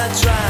I try.